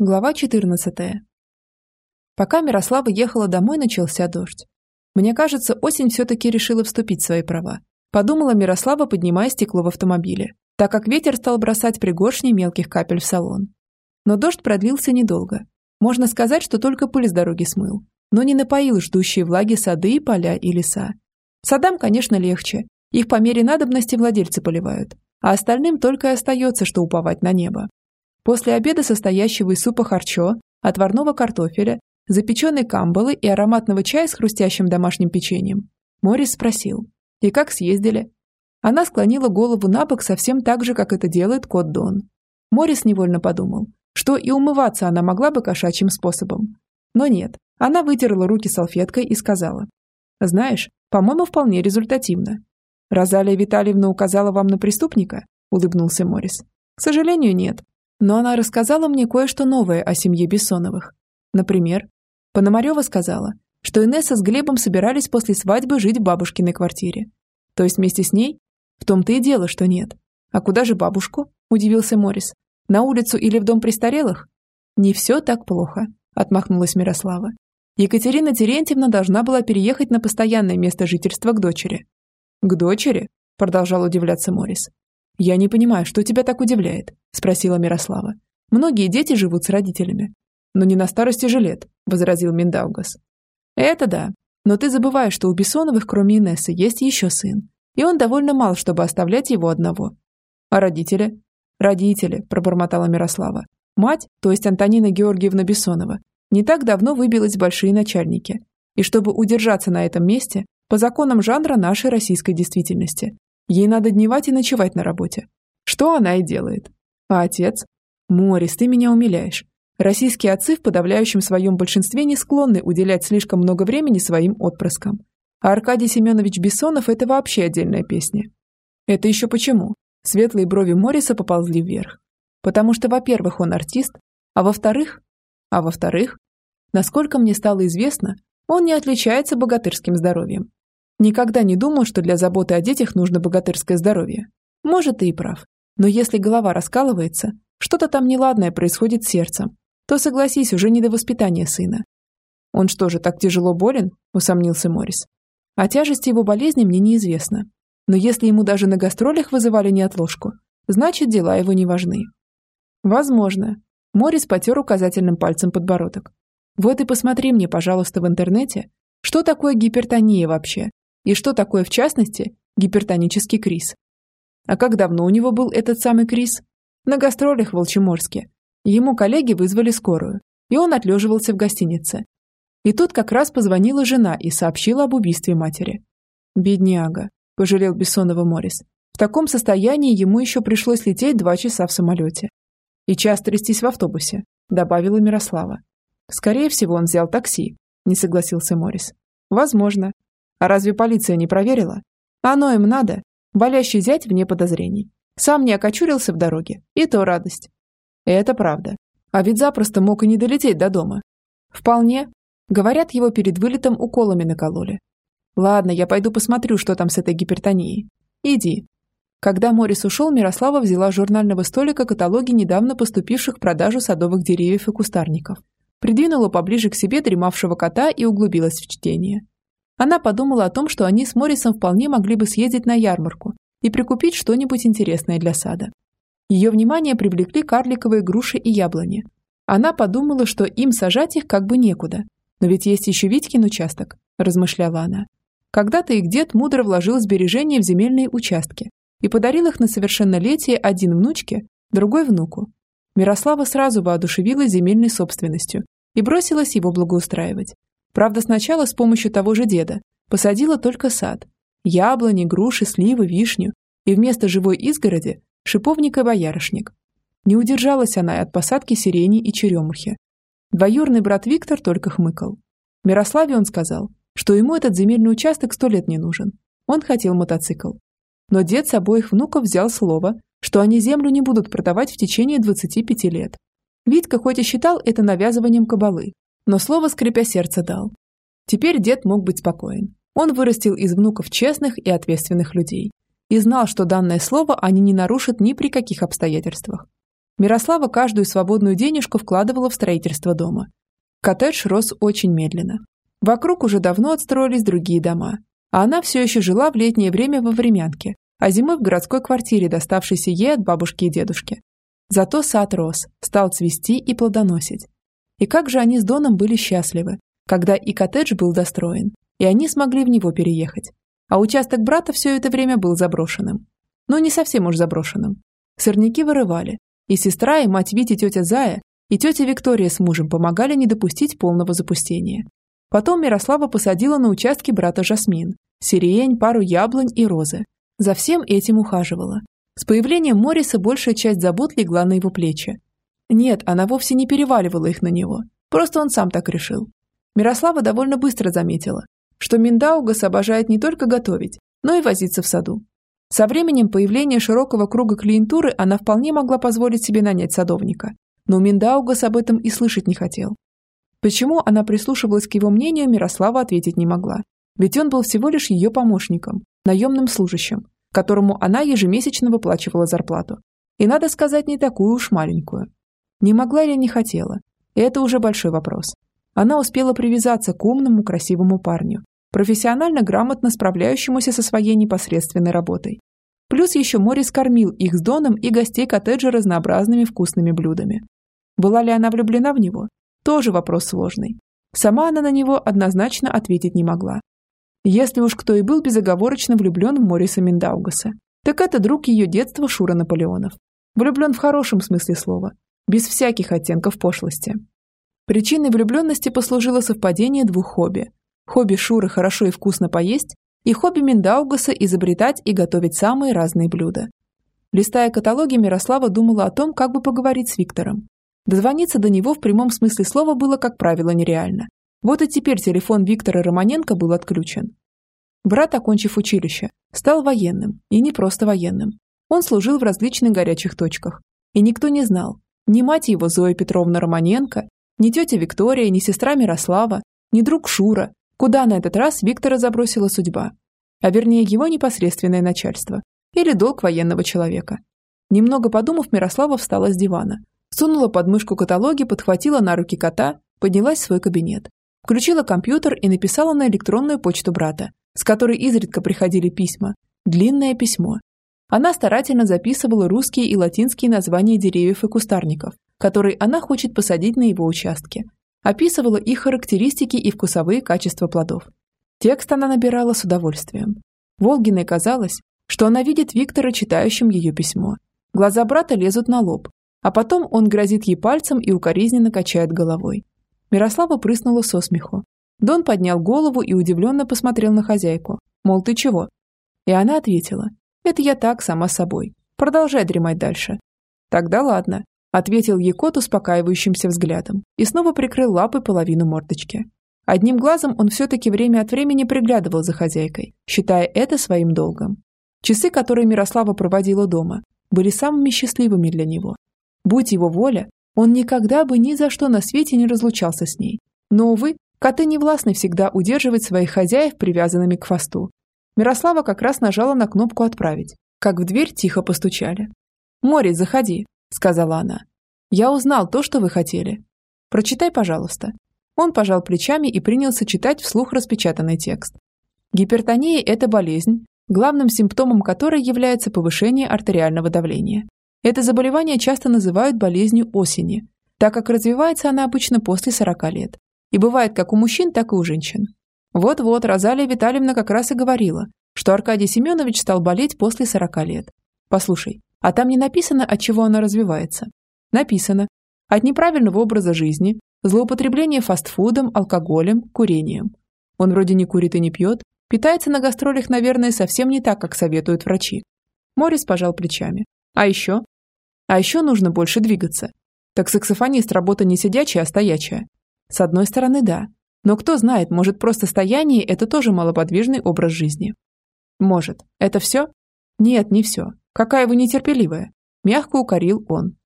Глава 14. Пока Мирослава ехала домой, начался дождь. Мне кажется, осень все-таки решила вступить в свои права. Подумала Мирослава, поднимая стекло в автомобиле, так как ветер стал бросать пригоршни мелких капель в салон. Но дождь продлился недолго. Можно сказать, что только пыль с дороги смыл, но не напоил ждущие влаги сады, поля и леса. Садам, конечно, легче. Их по мере надобности владельцы поливают, а остальным только и остается, что уповать на небо. После обеда, состоящего из супа харчо, отварного картофеля, запеченной камбалы и ароматного чая с хрустящим домашним печеньем, Морис спросил, «И как съездили?» Она склонила голову на бок совсем так же, как это делает кот Дон. Морис невольно подумал, что и умываться она могла бы кошачьим способом. Но нет, она вытерла руки салфеткой и сказала, «Знаешь, по-моему, вполне результативно». «Розалия Витальевна указала вам на преступника?» – улыбнулся Морис. «К сожалению, нет. Но она рассказала мне кое-что новое о семье Бессоновых. Например, Пономарева сказала, что Инесса с Глебом собирались после свадьбы жить в бабушкиной квартире. То есть вместе с ней? В том-то и дело, что нет. А куда же бабушку? Удивился Морис. На улицу или в дом престарелых? Не все так плохо, отмахнулась Мирослава. Екатерина Терентьевна должна была переехать на постоянное место жительства к дочери. К дочери? Продолжал удивляться Морис. «Я не понимаю, что тебя так удивляет?» – спросила Мирослава. «Многие дети живут с родителями». «Но не на старости же лет», – возразил Миндаугас. «Это да. Но ты забываешь, что у Бессоновых, кроме Инессы, есть еще сын. И он довольно мал, чтобы оставлять его одного». «А родители?» «Родители», – пробормотала Мирослава. «Мать, то есть Антонина Георгиевна Бессонова, не так давно выбилась большие начальники. И чтобы удержаться на этом месте, по законам жанра нашей российской действительности, Ей надо дневать и ночевать на работе. Что она и делает. А отец? Морис, ты меня умиляешь. Российские отцы в подавляющем своем большинстве не склонны уделять слишком много времени своим отпрыскам. А Аркадий Семенович Бессонов – это вообще отдельная песня. Это еще почему? Светлые брови Мориса поползли вверх. Потому что, во-первых, он артист, а во-вторых... А во-вторых, насколько мне стало известно, он не отличается богатырским здоровьем. Никогда не думал, что для заботы о детях нужно богатырское здоровье. Может, ты и прав. Но если голова раскалывается, что-то там неладное происходит с сердцем, то, согласись, уже не до воспитания сына. «Он что же, так тяжело болен?» – усомнился Морис. О тяжести его болезни мне неизвестно. Но если ему даже на гастролях вызывали неотложку, значит, дела его не важны. Возможно. Морис потер указательным пальцем подбородок. Вот и посмотри мне, пожалуйста, в интернете, что такое гипертония вообще, и что такое, в частности, гипертонический криз. А как давно у него был этот самый криз? На гастролях в Волчеморске. Ему коллеги вызвали скорую, и он отлеживался в гостинице. И тут как раз позвонила жена и сообщила об убийстве матери. «Бедняга», – пожалел Бессонова Морис. В таком состоянии ему еще пришлось лететь два часа в самолете. И часто трястись в автобусе, добавила Мирослава. Скорее всего, он взял такси, не согласился Морис. Возможно, а разве полиция не проверила? Оно им надо. Болящий зять вне подозрений. Сам не окочурился в дороге. И то радость. Это правда. А ведь запросто мог и не долететь до дома. Вполне. Говорят, его перед вылетом уколами накололи. Ладно, я пойду посмотрю, что там с этой гипертонией. Иди. Когда Морис ушел, Мирослава взяла с журнального столика каталоги недавно поступивших в продажу садовых деревьев и кустарников. Придвинула поближе к себе дремавшего кота и углубилась в чтение. Она подумала о том, что они с Моррисом вполне могли бы съездить на ярмарку и прикупить что-нибудь интересное для сада. Ее внимание привлекли карликовые груши и яблони. Она подумала, что им сажать их как бы некуда. Но ведь есть еще Витькин участок, размышляла она. Когда-то их дед мудро вложил сбережения в земельные участки и подарил их на совершеннолетие один внучке, другой внуку. Мирослава сразу воодушевилась земельной собственностью и бросилась его благоустраивать. Правда, сначала с помощью того же деда посадила только сад. Яблони, груши, сливы, вишню. И вместо живой изгороди – шиповник и боярышник. Не удержалась она и от посадки сирени и черемухи. Двоюрный брат Виктор только хмыкал. Мирославе он сказал, что ему этот земельный участок сто лет не нужен. Он хотел мотоцикл. Но дед с обоих внуков взял слово, что они землю не будут продавать в течение 25 лет. Витька хоть и считал это навязыванием кабалы, но слово скрипя сердце дал. Теперь дед мог быть спокоен. Он вырастил из внуков честных и ответственных людей. И знал, что данное слово они не нарушат ни при каких обстоятельствах. Мирослава каждую свободную денежку вкладывала в строительство дома. Коттедж рос очень медленно. Вокруг уже давно отстроились другие дома, а она все еще жила в летнее время во времянке, а зимой в городской квартире, доставшейся ей от бабушки и дедушки. Зато сад рос, стал цвести и плодоносить. И как же они с Доном были счастливы, когда и коттедж был достроен, и они смогли в него переехать. А участок брата все это время был заброшенным. Но не совсем уж заброшенным. Сорняки вырывали, и сестра, и мать Вити, тетя Зая, и тетя Виктория с мужем помогали не допустить полного запустения. Потом Мирослава посадила на участке брата Жасмин, сирень, пару яблонь и розы. За всем этим ухаживала. С появлением Мориса большая часть забот легла на его плечи. Нет, она вовсе не переваливала их на него. Просто он сам так решил. Мирослава довольно быстро заметила, что Миндаугас обожает не только готовить, но и возиться в саду. Со временем появления широкого круга клиентуры она вполне могла позволить себе нанять садовника. Но Миндаугас об этом и слышать не хотел. Почему она прислушивалась к его мнению, Мирослава ответить не могла. Ведь он был всего лишь ее помощником, наемным служащим, которому она ежемесячно выплачивала зарплату. И, надо сказать, не такую уж маленькую. Не могла или не хотела. Это уже большой вопрос. Она успела привязаться к умному, красивому парню, профессионально грамотно справляющемуся со своей непосредственной работой. Плюс еще Морис кормил их с Доном и гостей коттеджа разнообразными вкусными блюдами. Была ли она влюблена в него? Тоже вопрос сложный. Сама она на него однозначно ответить не могла. Если уж кто и был безоговорочно влюблен в Мориса Миндаугаса, так это друг ее детства Шура Наполеонов. Влюблен в хорошем смысле слова, без всяких оттенков пошлости. Причиной влюбленности послужило совпадение двух хобби. Хобби Шуры хорошо и вкусно поесть и хобби Миндаугаса изобретать и готовить самые разные блюда. Листая каталоги, Мирослава думала о том, как бы поговорить с Виктором. Дозвониться до него в прямом смысле слова было, как правило, нереально. Вот и теперь телефон Виктора Романенко был отключен. Брат, окончив училище, стал военным, и не просто военным. Он служил в различных горячих точках. И никто не знал, ни мать его Зоя Петровна Романенко, ни тетя Виктория, ни сестра Мирослава, ни друг Шура, куда на этот раз Виктора забросила судьба. А вернее его непосредственное начальство. Или долг военного человека. Немного подумав, Мирослава встала с дивана, Сунула под мышку каталоги, подхватила на руки кота, поднялась в свой кабинет. Включила компьютер и написала на электронную почту брата, с которой изредка приходили письма. Длинное письмо. Она старательно записывала русские и латинские названия деревьев и кустарников, которые она хочет посадить на его участке. Описывала их характеристики и вкусовые качества плодов. Текст она набирала с удовольствием. Волгиной казалось, что она видит Виктора, читающим ее письмо. Глаза брата лезут на лоб, а потом он грозит ей пальцем и укоризненно качает головой. Мирослава прыснула со смеху. Дон поднял голову и удивленно посмотрел на хозяйку. Мол, ты чего? И она ответила. Это я так, сама собой. Продолжай дремать дальше. Тогда ладно, ответил ей кот успокаивающимся взглядом и снова прикрыл лапой половину мордочки. Одним глазом он все-таки время от времени приглядывал за хозяйкой, считая это своим долгом. Часы, которые Мирослава проводила дома, были самыми счастливыми для него. Будь его воля, он никогда бы ни за что на свете не разлучался с ней. Но, увы, коты не властны всегда удерживать своих хозяев привязанными к хвосту. Мирослава как раз нажала на кнопку «Отправить», как в дверь тихо постучали. «Мори, заходи», — сказала она. «Я узнал то, что вы хотели. Прочитай, пожалуйста». Он пожал плечами и принялся читать вслух распечатанный текст. Гипертония – это болезнь, главным симптомом которой является повышение артериального давления. Это заболевание часто называют болезнью осени, так как развивается она обычно после 40 лет. И бывает как у мужчин, так и у женщин. Вот-вот, Розалия Витальевна как раз и говорила, что Аркадий Семенович стал болеть после 40 лет. Послушай, а там не написано, от чего она развивается? Написано. От неправильного образа жизни, злоупотребления фастфудом, алкоголем, курением. Он вроде не курит и не пьет, питается на гастролях, наверное, совсем не так, как советуют врачи. Морис пожал плечами. А еще? А еще нужно больше двигаться. Так саксофонист работа не сидячая, а стоячая. С одной стороны, да. Но кто знает, может, просто стояние – это тоже малоподвижный образ жизни. Может. Это все? Нет, не все. Какая вы нетерпеливая. Мягко укорил он.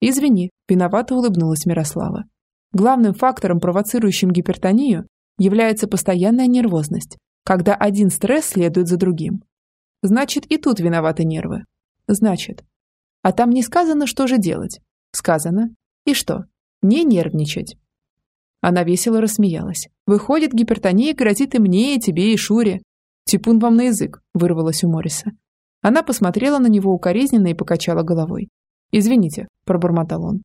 Извини, виновато улыбнулась Мирослава. Главным фактором, провоцирующим гипертонию, является постоянная нервозность, когда один стресс следует за другим. Значит, и тут виноваты нервы. Значит, а там не сказано, что же делать. Сказано. И что? Не нервничать. Она весело рассмеялась. Выходит, гипертония грозит и мне, и тебе, и Шуре. Типун вам на язык, вырвалось у Морриса. Она посмотрела на него укоризненно и покачала головой. «Извините», – пробормотал он.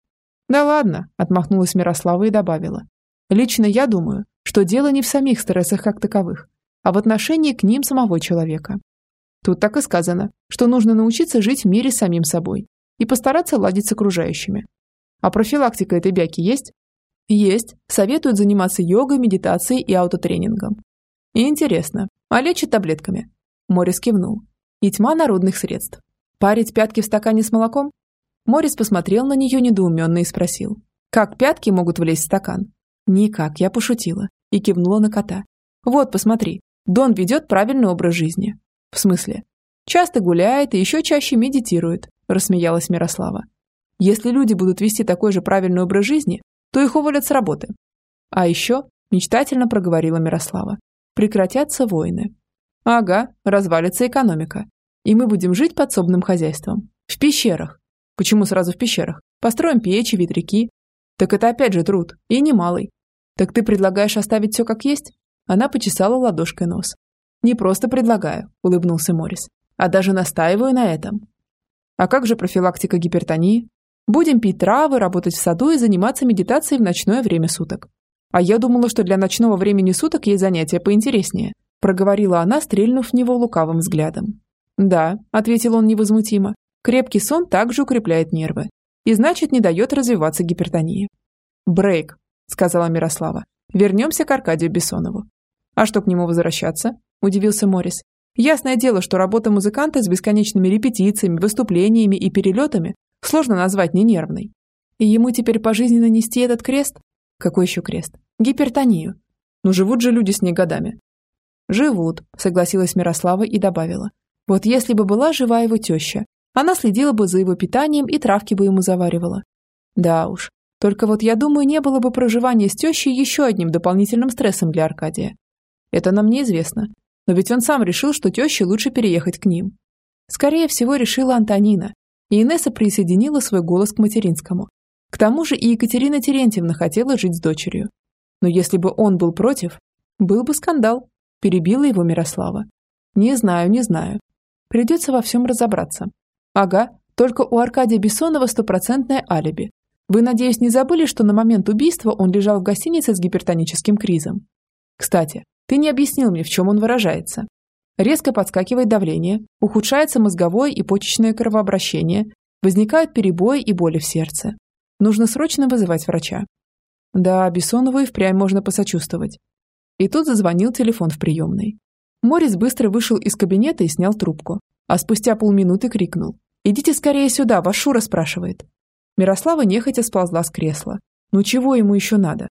«Да ладно», – отмахнулась Мирослава и добавила. «Лично я думаю, что дело не в самих стрессах как таковых, а в отношении к ним самого человека. Тут так и сказано, что нужно научиться жить в мире самим собой и постараться ладить с окружающими. А профилактика этой бяки есть? Есть. Советуют заниматься йогой, медитацией и аутотренингом. И интересно, а лечат таблетками? Морис кивнул. И тьма народных средств. Парить пятки в стакане с молоком? Морис посмотрел на нее недоуменно и спросил. Как пятки могут влезть в стакан? Никак, я пошутила. И кивнула на кота. Вот, посмотри, Дон ведет правильный образ жизни. В смысле? Часто гуляет и еще чаще медитирует, рассмеялась Мирослава. Если люди будут вести такой же правильный образ жизни, то их уволят с работы. А еще, мечтательно проговорила Мирослава, прекратятся войны. Ага, развалится экономика. И мы будем жить подсобным хозяйством. В пещерах. Почему сразу в пещерах? Построим печи, ветряки. Так это опять же труд. И немалый. Так ты предлагаешь оставить все как есть? Она почесала ладошкой нос. «Не просто предлагаю», – улыбнулся Морис, – «а даже настаиваю на этом». «А как же профилактика гипертонии?» «Будем пить травы, работать в саду и заниматься медитацией в ночное время суток». «А я думала, что для ночного времени суток есть занятия поинтереснее», – проговорила она, стрельнув в него лукавым взглядом. «Да», – ответил он невозмутимо, – «крепкий сон также укрепляет нервы и значит не дает развиваться гипертонии». «Брейк», – сказала Мирослава. «Вернемся к Аркадию Бессонову. «А что к нему возвращаться?» – удивился Морис. «Ясное дело, что работа музыканта с бесконечными репетициями, выступлениями и перелетами сложно назвать не нервной. И ему теперь пожизненно нести этот крест? Какой еще крест? Гипертонию. Ну живут же люди с ней годами. Живут, согласилась Мирослава и добавила. Вот если бы была жива его теща, она следила бы за его питанием и травки бы ему заваривала. Да уж, только вот я думаю, не было бы проживания с тещей еще одним дополнительным стрессом для Аркадия. Это нам неизвестно. Но ведь он сам решил, что теще лучше переехать к ним. Скорее всего, решила Антонина, и Инесса присоединила свой голос к материнскому. К тому же и Екатерина Терентьевна хотела жить с дочерью. Но если бы он был против, был бы скандал, перебила его Мирослава. Не знаю, не знаю. Придется во всем разобраться. Ага, только у Аркадия Бессонова стопроцентное алиби. Вы, надеюсь, не забыли, что на момент убийства он лежал в гостинице с гипертоническим кризом? Кстати, ты не объяснил мне, в чем он выражается. Резко подскакивает давление, ухудшается мозговое и почечное кровообращение, возникают перебои и боли в сердце. Нужно срочно вызывать врача. Да, Бессонову и впрямь можно посочувствовать. И тут зазвонил телефон в приемной. Морис быстро вышел из кабинета и снял трубку, а спустя полминуты крикнул. «Идите скорее сюда, ваш Шура спрашивает». Мирослава нехотя сползла с кресла. Ну чего ему еще надо?